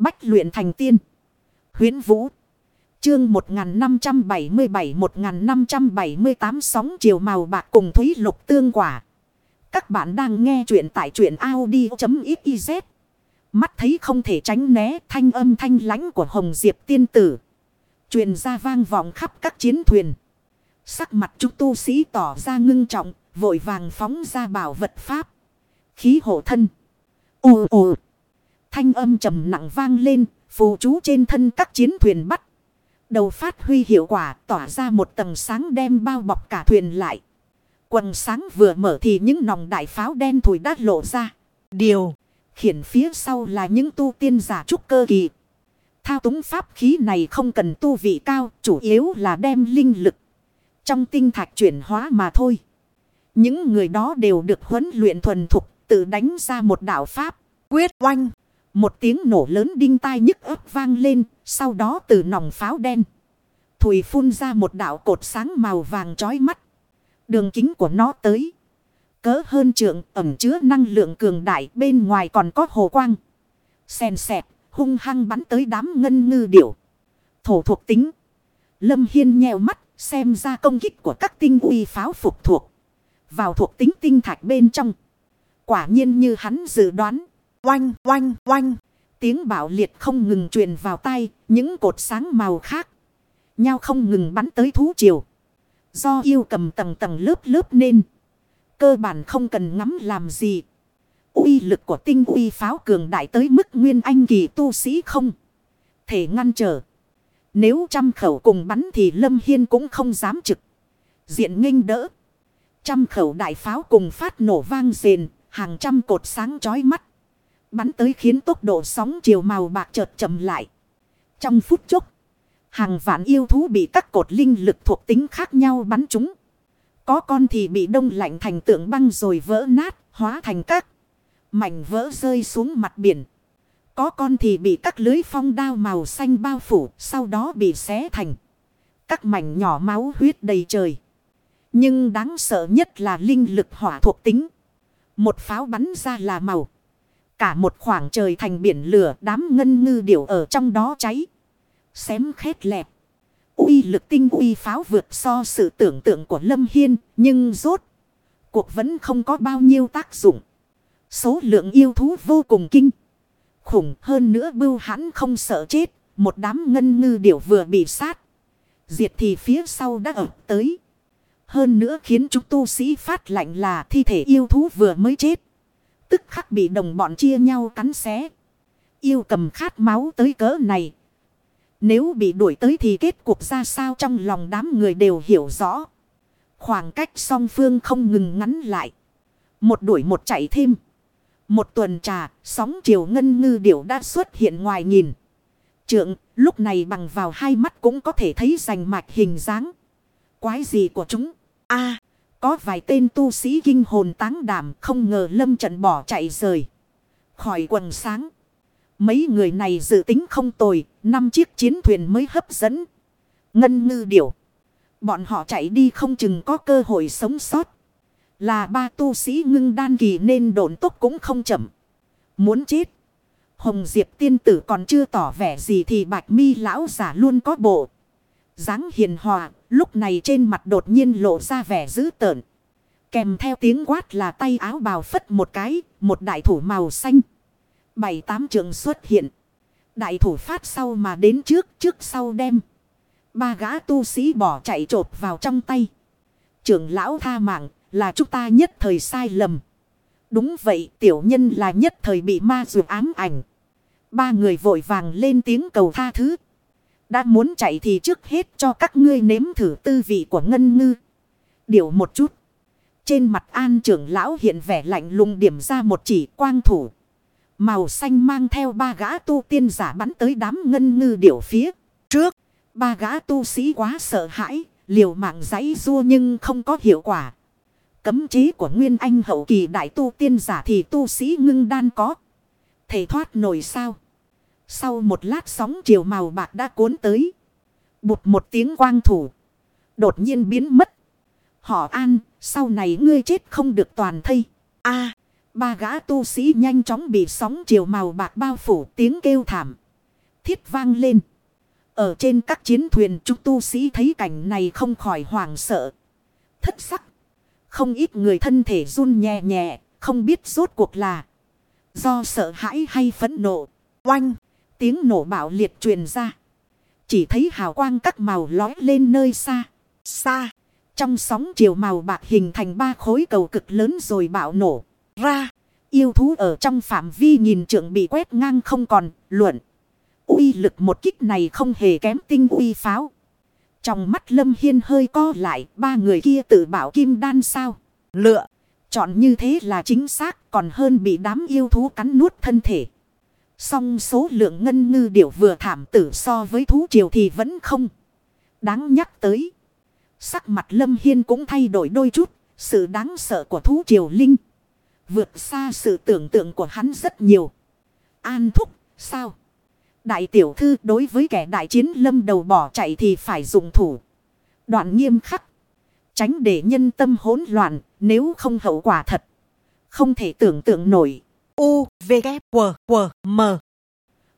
Bách luyện thành tiên. Huyến Vũ. Chương 1577-1578 sóng chiều màu bạc cùng thúy lục tương quả. Các bạn đang nghe truyện tại truyện Audi.xyz. Mắt thấy không thể tránh né thanh âm thanh lãnh của Hồng Diệp tiên tử. truyền ra vang vọng khắp các chiến thuyền. Sắc mặt chúng tu sĩ tỏ ra ngưng trọng, vội vàng phóng ra bảo vật pháp. Khí hộ thân. Ồ ồ. Thanh âm trầm nặng vang lên, phù chú trên thân các chiến thuyền bắt. Đầu phát huy hiệu quả tỏa ra một tầng sáng đem bao bọc cả thuyền lại. Quần sáng vừa mở thì những nòng đại pháo đen thùi đã lộ ra. Điều khiển phía sau là những tu tiên giả trúc cơ kỳ. Thao túng pháp khí này không cần tu vị cao, chủ yếu là đem linh lực trong tinh thạch chuyển hóa mà thôi. Những người đó đều được huấn luyện thuần thục, tự đánh ra một đạo pháp, quyết oanh. Một tiếng nổ lớn đinh tai nhức ấp vang lên, sau đó từ nòng pháo đen. Thùy phun ra một đạo cột sáng màu vàng chói mắt. Đường kính của nó tới. Cỡ hơn trượng ẩm chứa năng lượng cường đại bên ngoài còn có hồ quang. Xèn xẹt, hung hăng bắn tới đám ngân ngư điểu. Thổ thuộc tính. Lâm Hiên nheo mắt, xem ra công kích của các tinh uy pháo phục thuộc. Vào thuộc tính tinh thạch bên trong. Quả nhiên như hắn dự đoán. Oanh, oanh, oanh. Tiếng bảo liệt không ngừng truyền vào tay, những cột sáng màu khác. Nhau không ngừng bắn tới thú triều. Do yêu cầm tầng tầng lớp lớp nên. Cơ bản không cần ngắm làm gì. uy lực của tinh uy pháo cường đại tới mức nguyên anh kỳ tu sĩ không. Thể ngăn trở. Nếu trăm khẩu cùng bắn thì Lâm Hiên cũng không dám trực. Diện nghênh đỡ. Trăm khẩu đại pháo cùng phát nổ vang rền. Hàng trăm cột sáng chói mắt. Bắn tới khiến tốc độ sóng chiều màu bạc chợt chậm lại. Trong phút chốc. Hàng vạn yêu thú bị các cột linh lực thuộc tính khác nhau bắn trúng. Có con thì bị đông lạnh thành tượng băng rồi vỡ nát, hóa thành các mảnh vỡ rơi xuống mặt biển. Có con thì bị các lưới phong đao màu xanh bao phủ, sau đó bị xé thành các mảnh nhỏ máu huyết đầy trời. Nhưng đáng sợ nhất là linh lực hỏa thuộc tính. Một pháo bắn ra là màu. Cả một khoảng trời thành biển lửa, đám ngân ngư điểu ở trong đó cháy. Xém khét lẹp. uy lực tinh uy pháo vượt so sự tưởng tượng của Lâm Hiên. Nhưng rốt. Cuộc vẫn không có bao nhiêu tác dụng. Số lượng yêu thú vô cùng kinh. Khủng, hơn nữa bưu hắn không sợ chết. Một đám ngân ngư điểu vừa bị sát. Diệt thì phía sau đã ập tới. Hơn nữa khiến chúng tu sĩ phát lạnh là thi thể yêu thú vừa mới chết. Tức khắc bị đồng bọn chia nhau cắn xé. Yêu cầm khát máu tới cỡ này. Nếu bị đuổi tới thì kết cục ra sao trong lòng đám người đều hiểu rõ. Khoảng cách song phương không ngừng ngắn lại. Một đuổi một chạy thêm. Một tuần trà, sóng chiều ngân ngư điểu đã xuất hiện ngoài nhìn. Trượng, lúc này bằng vào hai mắt cũng có thể thấy rành mạch hình dáng. Quái gì của chúng? a có vài tên tu sĩ kinh hồn táng đảm không ngờ lâm trận bỏ chạy rời. Khỏi quần sáng. Mấy người này dự tính không tồi, năm chiếc chiến thuyền mới hấp dẫn. Ngân ngư điểu. Bọn họ chạy đi không chừng có cơ hội sống sót. Là ba tu sĩ ngưng đan kỳ nên độn tốc cũng không chậm. Muốn chết. Hồng Diệp tiên tử còn chưa tỏ vẻ gì thì bạch mi lão giả luôn có bộ dáng hiền hòa, lúc này trên mặt đột nhiên lộ ra vẻ dữ tợn. Kèm theo tiếng quát là tay áo bào phất một cái, một đại thủ màu xanh. Bảy tám trường xuất hiện. Đại thủ phát sau mà đến trước, trước sau đem. Ba gã tu sĩ bỏ chạy trột vào trong tay. Trưởng lão tha mạng là chúng ta nhất thời sai lầm. Đúng vậy tiểu nhân là nhất thời bị ma dù ám ảnh. Ba người vội vàng lên tiếng cầu tha thứ. Đã muốn chạy thì trước hết cho các ngươi nếm thử tư vị của ngân ngư. Điều một chút. Trên mặt an trưởng lão hiện vẻ lạnh lùng điểm ra một chỉ quang thủ. Màu xanh mang theo ba gã tu tiên giả bắn tới đám ngân ngư điểu phía. Trước, ba gã tu sĩ quá sợ hãi, liều mạng giấy rua nhưng không có hiệu quả. Cấm chế của Nguyên Anh hậu kỳ đại tu tiên giả thì tu sĩ ngưng đan có. Thể thoát nổi sao. Sau một lát sóng chiều màu bạc đã cuốn tới. Bụt một tiếng quang thủ. Đột nhiên biến mất. Họ an, sau này ngươi chết không được toàn thây. a ba gã tu sĩ nhanh chóng bị sóng chiều màu bạc bao phủ tiếng kêu thảm. thiết vang lên. Ở trên các chiến thuyền chúng tu sĩ thấy cảnh này không khỏi hoảng sợ. Thất sắc. Không ít người thân thể run nhẹ nhẹ, không biết rốt cuộc là do sợ hãi hay phẫn nộ. Oanh, tiếng nổ bạo liệt truyền ra. Chỉ thấy hào quang các màu lói lên nơi xa. Xa, trong sóng chiều màu bạc hình thành ba khối cầu cực lớn rồi bạo nổ ra. Yêu thú ở trong phạm vi nhìn trượng bị quét ngang không còn, luận. uy lực một kích này không hề kém tinh uy pháo. Trong mắt Lâm Hiên hơi co lại, ba người kia tự bảo kim đan sao. Lựa, chọn như thế là chính xác, còn hơn bị đám yêu thú cắn nuốt thân thể. Song số lượng ngân ngư điểu vừa thảm tử so với thú triều thì vẫn không. Đáng nhắc tới. Sắc mặt Lâm Hiên cũng thay đổi đôi chút, sự đáng sợ của thú triều linh. Vượt xa sự tưởng tượng của hắn rất nhiều. An thúc, sao? Đại tiểu thư đối với kẻ đại chiến lâm đầu bỏ chạy thì phải dùng thủ. Đoạn nghiêm khắc. Tránh để nhân tâm hỗn loạn nếu không hậu quả thật. Không thể tưởng tượng nổi. U, V, K, W, W, M.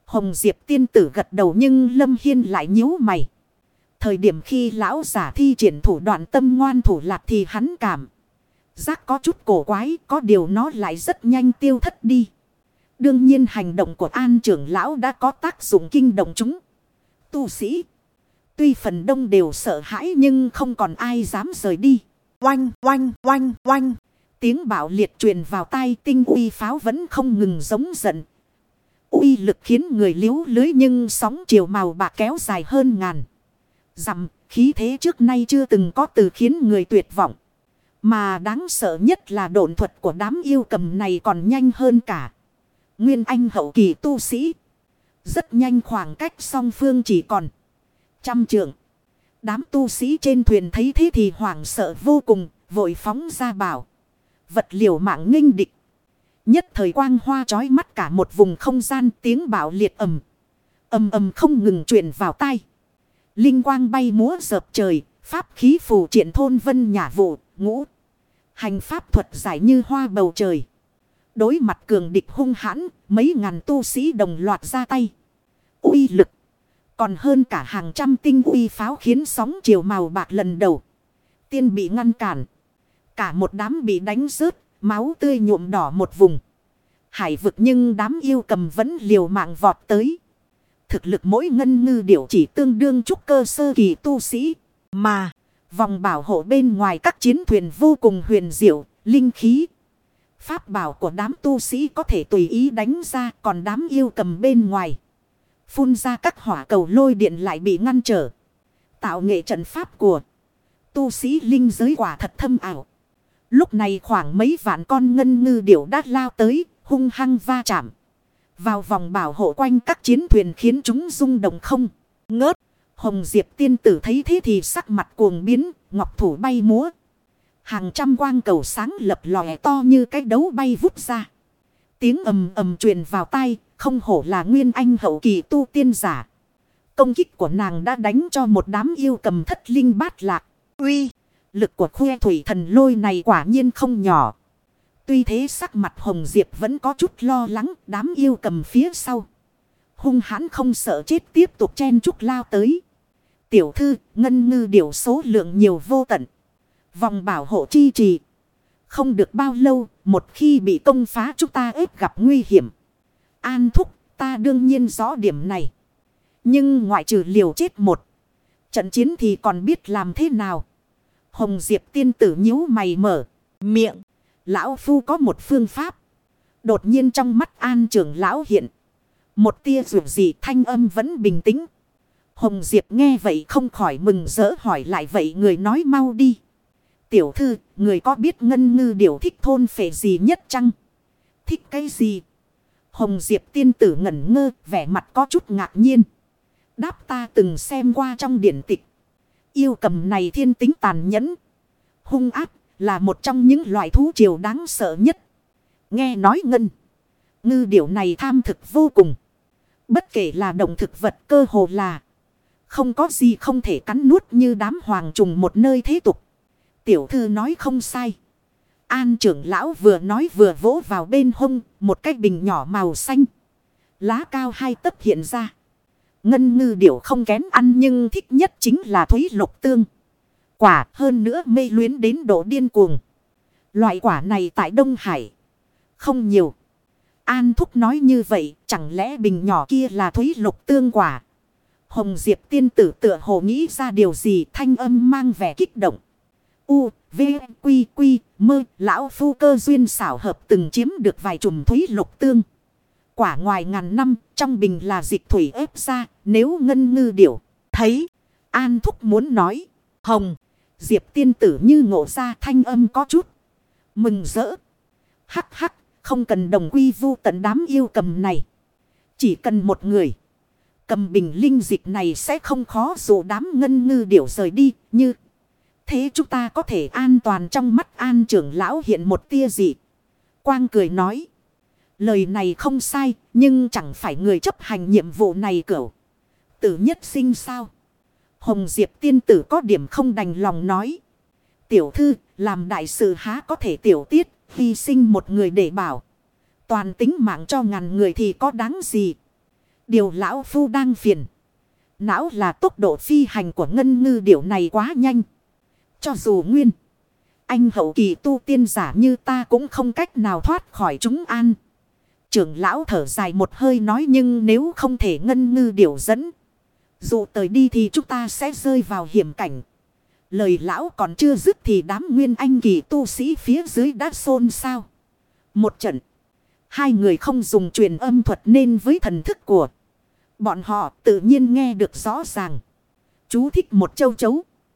Hồng Diệp tiên tử gật đầu nhưng Lâm Hiên lại nhíu mày. Thời điểm khi lão giả thi triển thủ đoạn tâm ngoan thủ lạc thì hắn cảm. Giác có chút cổ quái, có điều nó lại rất nhanh tiêu thất đi. Đương nhiên hành động của an trưởng lão đã có tác dụng kinh động chúng. Tu sĩ. Tuy phần đông đều sợ hãi nhưng không còn ai dám rời đi. Oanh, oanh, oanh, oanh. Tiếng bạo liệt truyền vào tai tinh uy pháo vẫn không ngừng giống giận. Uy lực khiến người liếu lưới nhưng sóng chiều màu bạc kéo dài hơn ngàn. Dặm, khí thế trước nay chưa từng có từ khiến người tuyệt vọng. Mà đáng sợ nhất là độn thuật của đám yêu cầm này còn nhanh hơn cả. Nguyên Anh hậu kỳ tu sĩ. Rất nhanh khoảng cách song phương chỉ còn. Trăm trượng. Đám tu sĩ trên thuyền thấy thế thì hoảng sợ vô cùng. Vội phóng ra bảo. Vật liều mạng nghênh địch. Nhất thời quang hoa trói mắt cả một vùng không gian tiếng bảo liệt ầm. ầm ầm không ngừng truyền vào tai. Linh quang bay múa dợp trời. Pháp khí phù triển thôn vân nhà vụ. Ngũ. Hành pháp thuật giải như hoa bầu trời. Đối mặt cường địch hung hãn, mấy ngàn tu sĩ đồng loạt ra tay. uy lực. Còn hơn cả hàng trăm tinh uy pháo khiến sóng chiều màu bạc lần đầu. Tiên bị ngăn cản. Cả một đám bị đánh rớt, máu tươi nhuộm đỏ một vùng. Hải vực nhưng đám yêu cầm vẫn liều mạng vọt tới. Thực lực mỗi ngân ngư điểu chỉ tương đương trúc cơ sơ kỳ tu sĩ. Mà, vòng bảo hộ bên ngoài các chiến thuyền vô cùng huyền diệu, linh khí. Pháp bảo của đám tu sĩ có thể tùy ý đánh ra còn đám yêu cầm bên ngoài. Phun ra các hỏa cầu lôi điện lại bị ngăn trở. Tạo nghệ trận pháp của tu sĩ linh giới quả thật thâm ảo. Lúc này khoảng mấy vạn con ngân ngư điểu đã lao tới, hung hăng va chạm. Vào vòng bảo hộ quanh các chiến thuyền khiến chúng rung động không, ngớt. Hồng Diệp tiên tử thấy thế thì sắc mặt cuồng biến, ngọc thủ bay múa. Hàng trăm quang cầu sáng lập lòe to như cái đấu bay vút ra. Tiếng ầm ầm truyền vào tai, không hổ là nguyên anh hậu kỳ tu tiên giả. Công kích của nàng đã đánh cho một đám yêu cầm thất linh bát lạc. Uy, lực của khuê thủy thần lôi này quả nhiên không nhỏ. Tuy thế sắc mặt Hồng Diệp vẫn có chút lo lắng đám yêu cầm phía sau. Hung hãn không sợ chết tiếp tục chen chút lao tới. Tiểu thư, ngân ngư điều số lượng nhiều vô tận. Vòng bảo hộ chi trì. Không được bao lâu, một khi bị công phá chúng ta ếp gặp nguy hiểm. An thúc, ta đương nhiên rõ điểm này. Nhưng ngoại trừ liều chết một. Trận chiến thì còn biết làm thế nào. Hồng Diệp tiên tử nhíu mày mở. Miệng. Lão Phu có một phương pháp. Đột nhiên trong mắt an trưởng lão hiện. Một tia rượu gì thanh âm vẫn bình tĩnh. Hồng Diệp nghe vậy không khỏi mừng rỡ hỏi lại vậy người nói mau đi. Tiểu thư, người có biết ngân ngư điều thích thôn phệ gì nhất chăng? Thích cái gì? Hồng Diệp tiên tử ngẩn ngơ, vẻ mặt có chút ngạc nhiên. Đáp ta từng xem qua trong điển tịch. Yêu cầm này thiên tính tàn nhẫn. Hung áp là một trong những loại thú triều đáng sợ nhất. Nghe nói ngân. Ngư điểu này tham thực vô cùng. Bất kể là động thực vật cơ hồ là. Không có gì không thể cắn nuốt như đám hoàng trùng một nơi thế tục. Tiểu thư nói không sai. An trưởng lão vừa nói vừa vỗ vào bên hông, một cái bình nhỏ màu xanh. Lá cao hai tấc hiện ra. Ngân ngư điểu không kén ăn nhưng thích nhất chính là thúy lục tương. Quả hơn nữa mê luyến đến độ điên cuồng. Loại quả này tại Đông Hải. Không nhiều. An Thúc nói như vậy chẳng lẽ bình nhỏ kia là thúy lục tương quả. Hồng Diệp tiên tử tựa hồ nghĩ ra điều gì thanh âm mang vẻ kích động. U, V, Quy, Quy, Mơ, Lão Phu cơ duyên xảo hợp từng chiếm được vài chùm thúy lục tương. Quả ngoài ngàn năm, trong bình là dịch thủy ép ra, nếu ngân ngư điểu, thấy, An Thúc muốn nói, Hồng, Diệp tiên tử như ngộ ra thanh âm có chút, mừng rỡ. Hắc hắc, không cần đồng quy vu tận đám yêu cầm này. Chỉ cần một người. Cầm bình linh dịch này sẽ không khó dụ đám ngân ngư điểu rời đi như. Thế chúng ta có thể an toàn trong mắt an trưởng lão hiện một tia dị. Quang cười nói. Lời này không sai, nhưng chẳng phải người chấp hành nhiệm vụ này cửu. Tử nhất sinh sao. Hồng Diệp tiên tử có điểm không đành lòng nói. Tiểu thư, làm đại sự há có thể tiểu tiết, hy sinh một người để bảo. Toàn tính mạng cho ngàn người thì có đáng gì. Điều lão phu đang phiền. Não là tốc độ phi hành của ngân ngư điều này quá nhanh. Cho dù nguyên. Anh hậu kỳ tu tiên giả như ta cũng không cách nào thoát khỏi chúng an. Trưởng lão thở dài một hơi nói nhưng nếu không thể ngân ngư điều dẫn. Dù tới đi thì chúng ta sẽ rơi vào hiểm cảnh. Lời lão còn chưa dứt thì đám nguyên anh kỳ tu sĩ phía dưới đã xôn xao. Một trận. Hai người không dùng truyền âm thuật nên với thần thức của. Bọn họ tự nhiên nghe được rõ ràng. Chú thích một châu chấu.